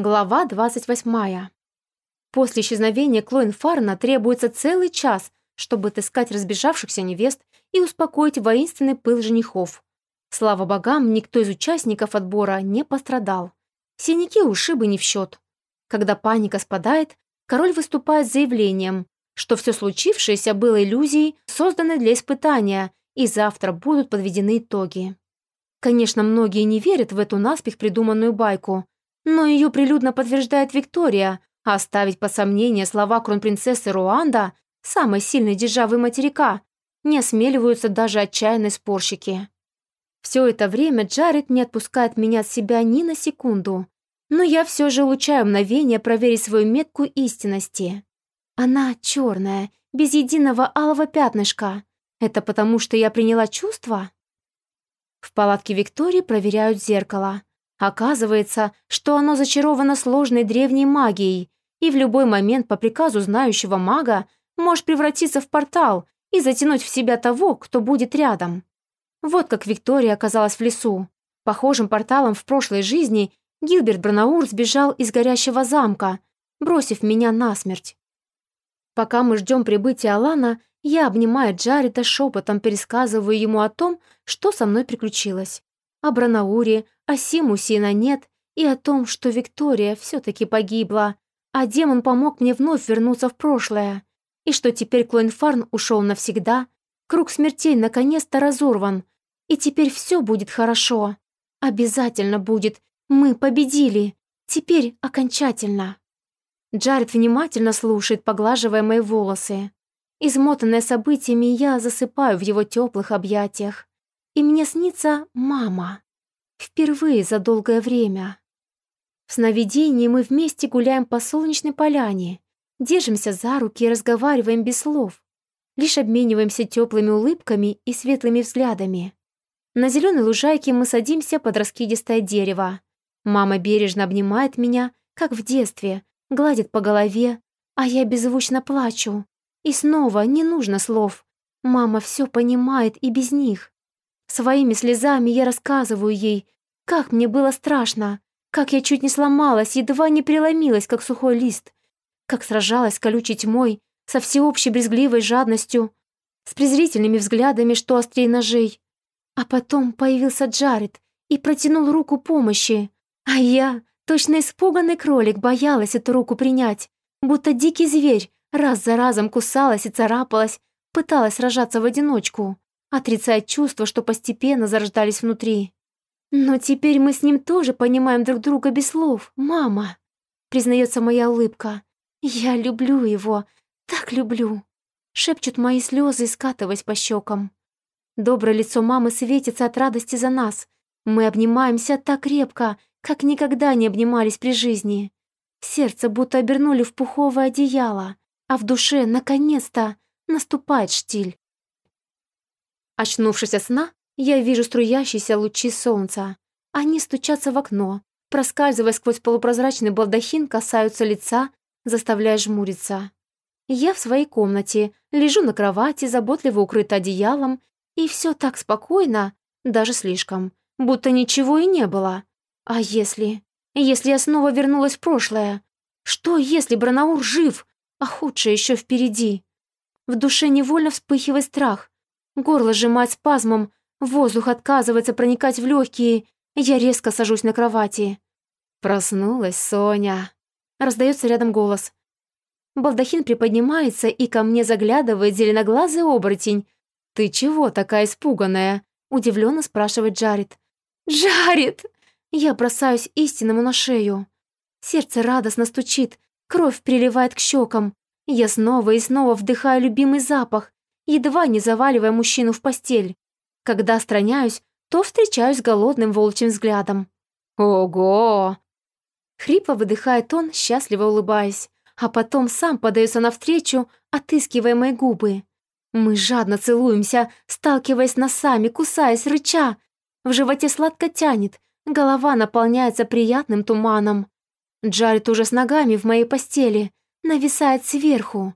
Глава 28. После исчезновения Клоин Фарна требуется целый час, чтобы отыскать разбежавшихся невест и успокоить воинственный пыл женихов. Слава богам, никто из участников отбора не пострадал. Синяки ушибы не в счет. Когда паника спадает, король выступает с заявлением, что все случившееся было иллюзией, созданной для испытания, и завтра будут подведены итоги. Конечно, многие не верят в эту наспех придуманную байку, но ее прилюдно подтверждает Виктория, оставить под сомнение слова кронпринцессы Руанда, самой сильной державы материка, не осмеливаются даже отчаянные спорщики. Все это время Джаред не отпускает меня от себя ни на секунду, но я все же улучшаю мгновение проверить свою метку истинности. Она черная, без единого алого пятнышка. Это потому, что я приняла чувства? В палатке Виктории проверяют зеркало. Оказывается, что оно зачаровано сложной древней магией, и в любой момент по приказу знающего мага может превратиться в портал и затянуть в себя того, кто будет рядом. Вот как Виктория оказалась в лесу. Похожим порталом в прошлой жизни Гилберт Бранаур сбежал из горящего замка, бросив меня насмерть. Пока мы ждем прибытия Алана, я, обнимая Джареда, шепотом пересказываю ему о том, что со мной приключилось. О Бранауре, о Симусе на нет и о том, что Виктория все-таки погибла, а демон помог мне вновь вернуться в прошлое, и что теперь Клоинфарн ушел навсегда, круг смертей наконец-то разорван, и теперь все будет хорошо. Обязательно будет. Мы победили. Теперь окончательно. Джаред внимательно слушает, поглаживая мои волосы. Измотанная событиями, я засыпаю в его теплых объятиях. И мне снится мама. Впервые за долгое время. В сновидении мы вместе гуляем по солнечной поляне, держимся за руки и разговариваем без слов. Лишь обмениваемся теплыми улыбками и светлыми взглядами. На зеленой лужайке мы садимся под раскидистое дерево. Мама бережно обнимает меня, как в детстве, гладит по голове, а я беззвучно плачу. И снова не нужно слов. Мама все понимает и без них. Своими слезами я рассказываю ей, как мне было страшно, как я чуть не сломалась, едва не преломилась, как сухой лист, как сражалась с колючей тьмой, со всеобщей брезгливой жадностью, с презрительными взглядами, что острее ножей. А потом появился Джаред и протянул руку помощи, а я, точно испуганный кролик, боялась эту руку принять, будто дикий зверь, раз за разом кусалась и царапалась, пыталась сражаться в одиночку отрицать чувства, что постепенно зарождались внутри. «Но теперь мы с ним тоже понимаем друг друга без слов, мама», признается моя улыбка. «Я люблю его, так люблю», шепчут мои слезы, скатываясь по щекам. Доброе лицо мамы светится от радости за нас. Мы обнимаемся так крепко, как никогда не обнимались при жизни. Сердце будто обернули в пуховое одеяло, а в душе, наконец-то, наступает штиль. Очнувшись от сна, я вижу струящиеся лучи солнца. Они стучатся в окно, проскальзывая сквозь полупрозрачный балдахин, касаются лица, заставляя жмуриться. Я в своей комнате, лежу на кровати, заботливо укрыта одеялом, и все так спокойно, даже слишком, будто ничего и не было. А если... Если я снова вернулась в прошлое? Что, если Бранаур жив, а худшее еще впереди? В душе невольно вспыхивает страх, Горло сжимать спазмом, воздух отказывается проникать в легкие. Я резко сажусь на кровати. «Проснулась Соня!» Раздается рядом голос. Балдахин приподнимается, и ко мне заглядывает зеленоглазый оборотень. «Ты чего такая испуганная?» Удивленно спрашивает Джаред. «Джаред!» Я бросаюсь истинному на шею. Сердце радостно стучит, кровь приливает к щекам. Я снова и снова вдыхаю любимый запах, едва не заваливая мужчину в постель. Когда отстраняюсь, то встречаюсь голодным волчьим взглядом. «Ого!» Хрипло выдыхает он, счастливо улыбаясь, а потом сам подается навстречу, отыскивая мои губы. Мы жадно целуемся, сталкиваясь носами, кусаясь, рыча. В животе сладко тянет, голова наполняется приятным туманом. Джаред уже с ногами в моей постели, нависает сверху.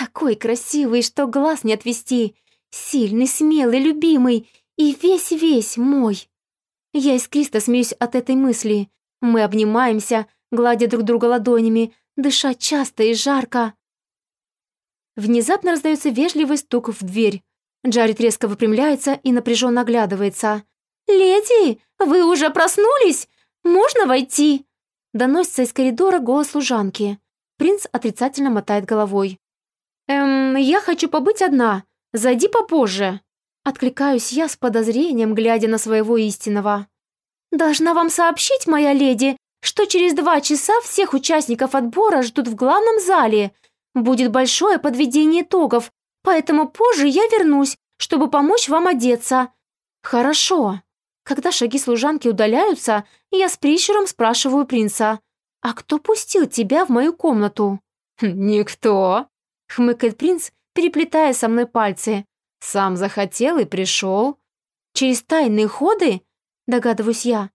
Такой красивый, что глаз не отвести. Сильный, смелый, любимый и весь-весь мой. Я искристо смеюсь от этой мысли. Мы обнимаемся, гладя друг друга ладонями, дышать часто и жарко. Внезапно раздается вежливый стук в дверь. Джаред резко выпрямляется и напряженно оглядывается. «Леди, вы уже проснулись? Можно войти?» Доносится из коридора голос служанки. Принц отрицательно мотает головой. «Эм, я хочу побыть одна. Зайди попозже». Откликаюсь я с подозрением, глядя на своего истинного. «Должна вам сообщить, моя леди, что через два часа всех участников отбора ждут в главном зале. Будет большое подведение итогов, поэтому позже я вернусь, чтобы помочь вам одеться». «Хорошо». Когда шаги служанки удаляются, я с прищуром спрашиваю принца, «А кто пустил тебя в мою комнату?» «Никто», — хмыкает принц, переплетая со мной пальцы. «Сам захотел и пришел». «Через тайные ходы?» — догадываюсь я.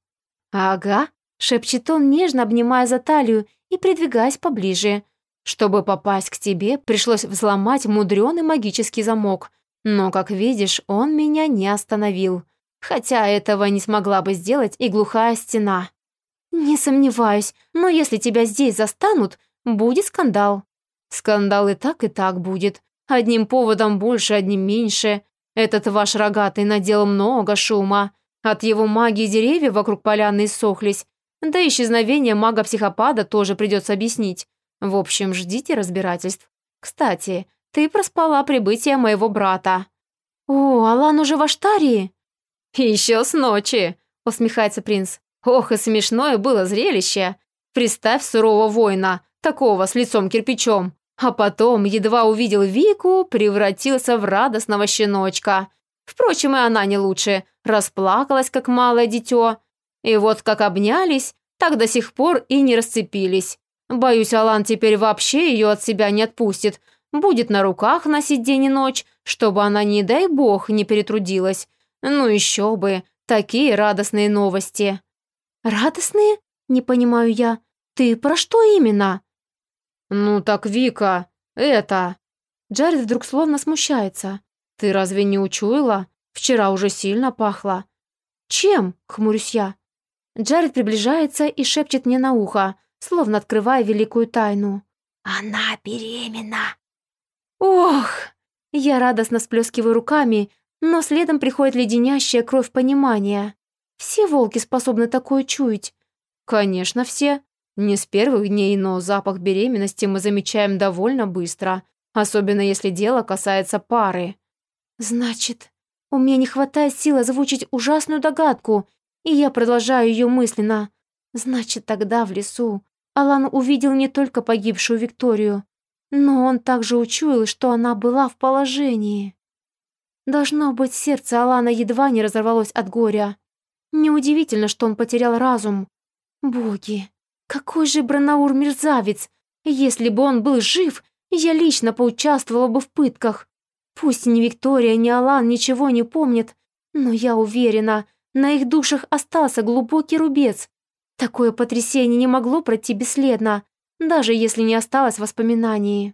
«Ага», — шепчет он, нежно обнимая за талию и придвигаясь поближе. «Чтобы попасть к тебе, пришлось взломать мудреный магический замок, но, как видишь, он меня не остановил. Хотя этого не смогла бы сделать и глухая стена». «Не сомневаюсь, но если тебя здесь застанут, будет скандал». «Скандал и так, и так будет. Одним поводом больше, одним меньше. Этот ваш рогатый наделал много шума. От его магии деревья вокруг поляны иссохлись. Да исчезновение мага-психопада тоже придется объяснить. В общем, ждите разбирательств. Кстати, ты проспала прибытие моего брата». «О, Алан уже в Аштарии?» «Еще с ночи», — усмехается принц. «Ох, и смешное было зрелище. Представь сурового воина, такого с лицом кирпичом. А потом, едва увидел Вику, превратился в радостного щеночка. Впрочем, и она не лучше. Расплакалась, как малое дитё. И вот как обнялись, так до сих пор и не расцепились. Боюсь, Алан теперь вообще ее от себя не отпустит. Будет на руках носить день и ночь, чтобы она, не дай бог, не перетрудилась. Ну еще бы, такие радостные новости. Радостные? Не понимаю я. Ты про что именно? «Ну так, Вика, это...» Джаред вдруг словно смущается. «Ты разве не учуяла? Вчера уже сильно пахло». «Чем?» — хмурюсь я. Джаред приближается и шепчет мне на ухо, словно открывая великую тайну. «Она беременна!» «Ох!» Я радостно сплескиваю руками, но следом приходит леденящая кровь понимания. Все волки способны такое чуять. «Конечно, все. Не с первых дней, но запах беременности мы замечаем довольно быстро, особенно если дело касается пары. Значит, у меня не хватает сил озвучить ужасную догадку, и я продолжаю ее мысленно. Значит, тогда в лесу Алан увидел не только погибшую Викторию, но он также учуял, что она была в положении. Должно быть, сердце Алана едва не разорвалось от горя. Неудивительно, что он потерял разум. Боги, какой же Бранаур мерзавец! Если бы он был жив, я лично поучаствовала бы в пытках. Пусть ни Виктория, ни Алан ничего не помнят, но я уверена, на их душах остался глубокий рубец. Такое потрясение не могло пройти бесследно, даже если не осталось воспоминаний.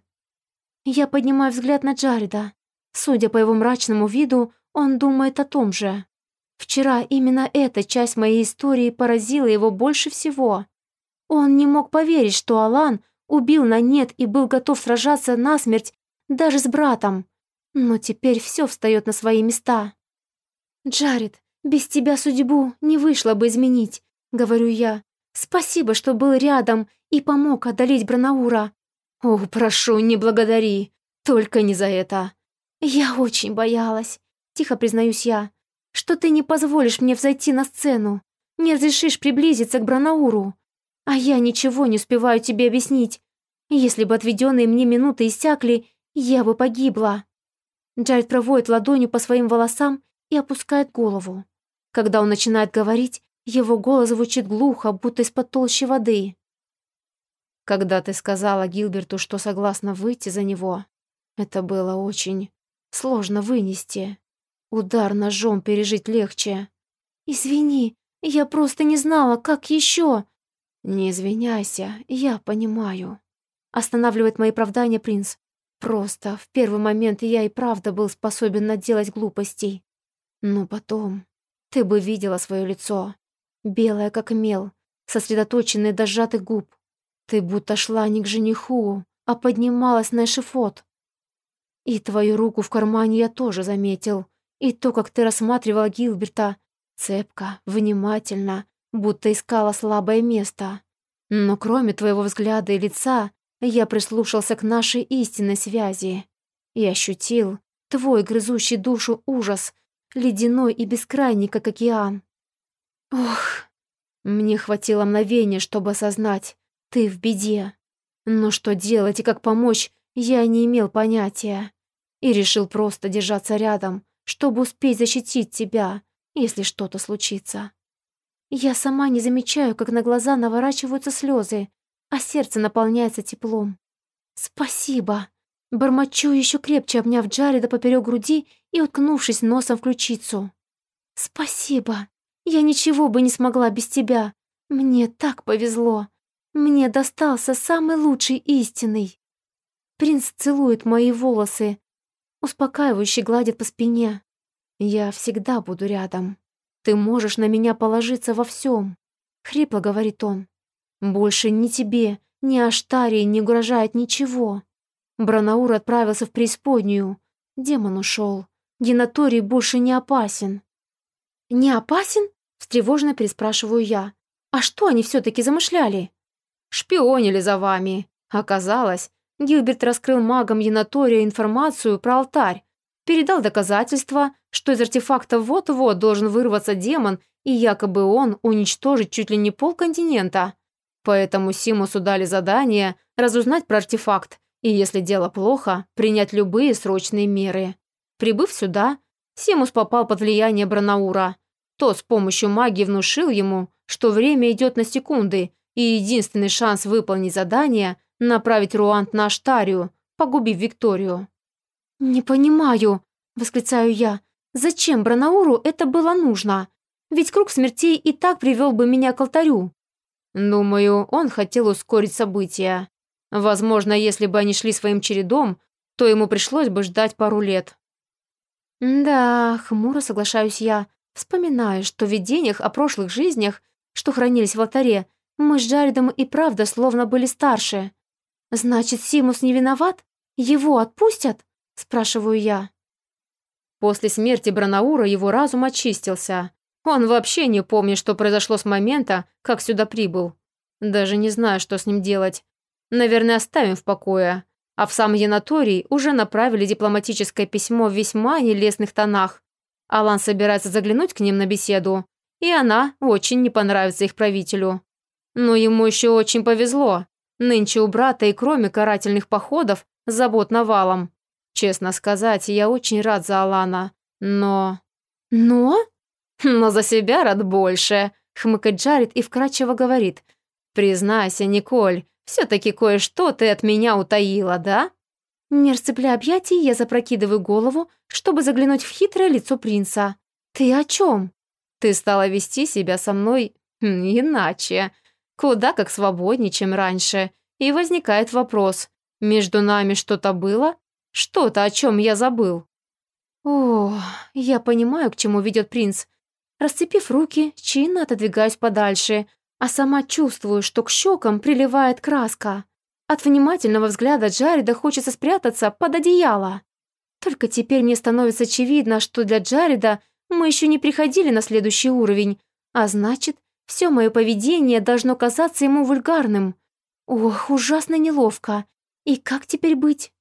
Я поднимаю взгляд на Джареда. Судя по его мрачному виду, он думает о том же. Вчера именно эта часть моей истории поразила его больше всего. Он не мог поверить, что Алан убил на нет и был готов сражаться насмерть даже с братом. Но теперь все встает на свои места. «Джаред, без тебя судьбу не вышло бы изменить», — говорю я. «Спасибо, что был рядом и помог одолеть Бранаура». «О, прошу, не благодари. Только не за это». «Я очень боялась», — тихо признаюсь я, «что ты не позволишь мне взойти на сцену, не разрешишь приблизиться к Бранауру. А я ничего не успеваю тебе объяснить. Если бы отведенные мне минуты иссякли, я бы погибла». Джаред проводит ладонью по своим волосам и опускает голову. Когда он начинает говорить, его голос звучит глухо, будто из-под толщи воды. «Когда ты сказала Гилберту, что согласна выйти за него, это было очень сложно вынести. Удар ножом пережить легче». «Извини, я просто не знала, как еще. «Не извиняйся, я понимаю», — останавливает мои оправдания принц. «Просто в первый момент я и правда был способен наделать глупостей. Но потом ты бы видела свое лицо, белое как мел, сосредоточенные до сжатых губ. Ты будто шла не к жениху, а поднималась на эшифот. И твою руку в кармане я тоже заметил. И то, как ты рассматривала Гилберта, цепко, внимательно, будто искала слабое место. Но кроме твоего взгляда и лица, я прислушался к нашей истинной связи и ощутил твой грызущий душу ужас, ледяной и бескрайний, как океан. Ох, мне хватило мгновения, чтобы осознать, ты в беде. Но что делать и как помочь, я не имел понятия. И решил просто держаться рядом, чтобы успеть защитить тебя, если что-то случится. Я сама не замечаю, как на глаза наворачиваются слезы, а сердце наполняется теплом. Спасибо. Бормочу, еще крепче обняв Джареда поперек груди и уткнувшись носом в ключицу. Спасибо. Я ничего бы не смогла без тебя. Мне так повезло. Мне достался самый лучший истинный. Принц целует мои волосы, успокаивающе гладит по спине. Я всегда буду рядом. Ты можешь на меня положиться во всем. Хрипло говорит он. Больше ни тебе, ни Аштарии не угрожает ничего. Бранаур отправился в преисподнюю. Демон ушел. Генаторий больше не опасен. «Не опасен?» — встревоженно переспрашиваю я. «А что они все-таки замышляли?» шпионили за вами. Оказалось, Гилберт раскрыл магам Янатория информацию про алтарь, передал доказательства, что из артефакта вот-вот должен вырваться демон, и якобы он уничтожит чуть ли не полконтинента. Поэтому Симусу дали задание разузнать про артефакт и, если дело плохо, принять любые срочные меры. Прибыв сюда, Симус попал под влияние Бранаура. Тот с помощью магии внушил ему, что время идет на секунды, и единственный шанс выполнить задание – направить Руант на Аштарию, погубив Викторию. «Не понимаю», – восклицаю я, – «зачем Бранауру это было нужно? Ведь круг смертей и так привел бы меня к алтарю». Думаю, он хотел ускорить события. Возможно, если бы они шли своим чередом, то ему пришлось бы ждать пару лет. «Да, хмуро соглашаюсь я, вспоминаю, что в видениях о прошлых жизнях, что хранились в алтаре, мы с Джаредом и правда словно были старше. Значит, Симус не виноват? Его отпустят? Спрашиваю я. После смерти Бранаура его разум очистился. Он вообще не помнит, что произошло с момента, как сюда прибыл. Даже не знаю, что с ним делать. Наверное, оставим в покое. А в сам Янаторий уже направили дипломатическое письмо в весьма нелестных тонах. Алан собирается заглянуть к ним на беседу, и она очень не понравится их правителю. Но ему еще очень повезло. Нынче у брата и кроме карательных походов забот навалом. Честно сказать, я очень рад за Алана, но... Но? Но за себя рад больше, хмыкает Джаред и вкрадчиво говорит. Признайся, Николь, все-таки кое-что ты от меня утаила, да? Не расцепляя объятий, я запрокидываю голову, чтобы заглянуть в хитрое лицо принца. «Ты о чем?» «Ты стала вести себя со мной иначе куда как свободнее, чем раньше, и возникает вопрос, между нами что-то было? Что-то, о чем я забыл. О, я понимаю, к чему ведет принц. Расцепив руки, чинно отодвигаюсь подальше, а сама чувствую, что к щекам приливает краска. От внимательного взгляда Джареда хочется спрятаться под одеяло. Только теперь мне становится очевидно, что для Джареда мы еще не приходили на следующий уровень, а значит, все мое поведение должно казаться ему вульгарным. Ох, ужасно неловко. И как теперь быть?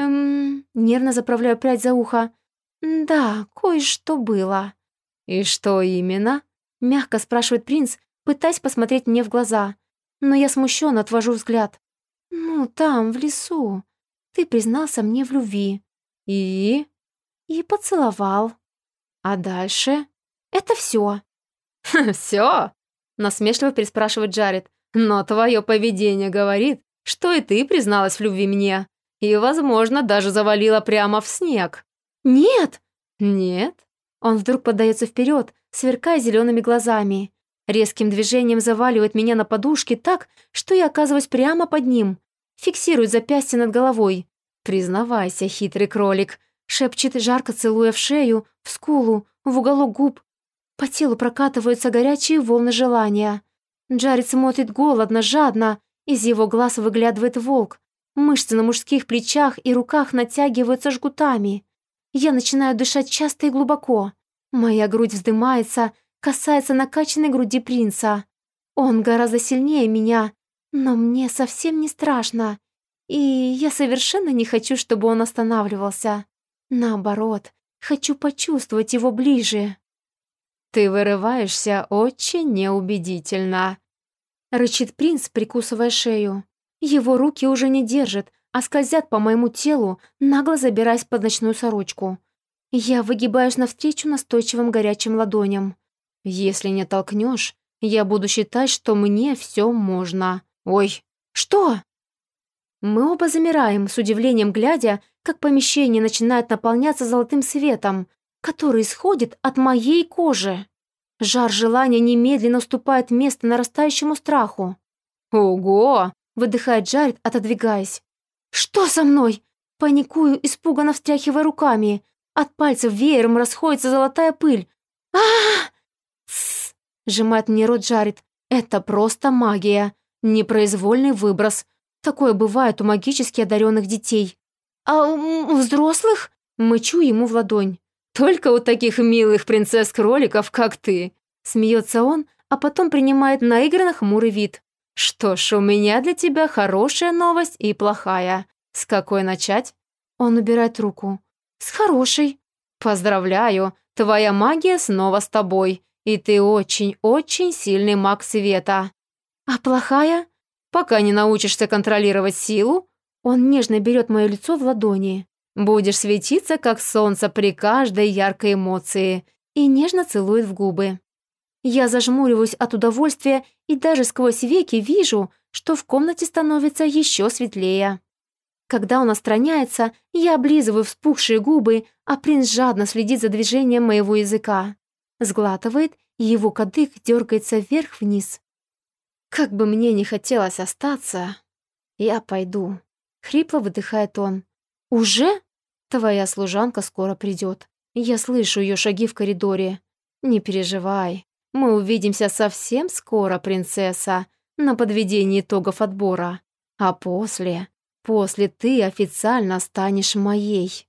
Эм, нервно заправляю прядь за ухо. Да, кое-что было. И что именно? Мягко спрашивает принц, пытаясь посмотреть мне в глаза. Но я смущенно отвожу взгляд. Ну, там, в лесу. Ты признался мне в любви. И? И поцеловал. А дальше? Это все. Все? насмешливо переспрашивает Джаред. «Но твое поведение говорит, что и ты призналась в любви мне. И, возможно, даже завалила прямо в снег». «Нет!» «Нет?» Он вдруг подается вперед, сверкая зелеными глазами. Резким движением заваливает меня на подушке так, что я оказываюсь прямо под ним. Фиксирует запястье над головой. «Признавайся, хитрый кролик», шепчет, жарко целуя в шею, в скулу, в уголок губ, по телу прокатываются горячие волны желания. Джаред смотрит голодно, жадно. Из его глаз выглядывает волк. Мышцы на мужских плечах и руках натягиваются жгутами. Я начинаю дышать часто и глубоко. Моя грудь вздымается, касается накачанной груди принца. Он гораздо сильнее меня, но мне совсем не страшно. И я совершенно не хочу, чтобы он останавливался. Наоборот, хочу почувствовать его ближе. «Ты вырываешься очень неубедительно», — рычит принц, прикусывая шею. Его руки уже не держат, а скользят по моему телу, нагло забираясь под ночную сорочку. Я выгибаюсь навстречу настойчивым горячим ладоням. «Если не толкнешь, я буду считать, что мне все можно. Ой, что?» Мы оба замираем, с удивлением глядя, как помещение начинает наполняться золотым светом, который исходит от моей кожи. Жар желания немедленно уступает место нарастающему страху. «Ого!» — выдыхает Джаред, отодвигаясь. «Что со мной?» Паникую, испуганно встряхивая руками. От пальцев веером расходится золотая пыль. а «Тссс!» — сжимает мне рот Джаред. «Это просто магия. Непроизвольный выброс. Такое бывает у магически одаренных детей. А у взрослых?» Мычу ему в ладонь. «Только у таких милых принцесс-кроликов, как ты!» Смеется он, а потом принимает наигранно хмурый вид. «Что ж, у меня для тебя хорошая новость и плохая. С какой начать?» Он убирает руку. «С хорошей». «Поздравляю, твоя магия снова с тобой, и ты очень-очень сильный маг света». «А плохая?» «Пока не научишься контролировать силу». Он нежно берет мое лицо в ладони. «Будешь светиться, как солнце при каждой яркой эмоции» и нежно целует в губы. Я зажмуриваюсь от удовольствия и даже сквозь веки вижу, что в комнате становится еще светлее. Когда он отстраняется, я облизываю вспухшие губы, а принц жадно следит за движением моего языка. Сглатывает, и его кадык дергается вверх-вниз. Как бы мне не хотелось остаться, я пойду. Хрипло выдыхает он. «Уже? Твоя служанка скоро придет. Я слышу ее шаги в коридоре. Не переживай, мы увидимся совсем скоро, принцесса, на подведении итогов отбора. А после После ты официально станешь моей.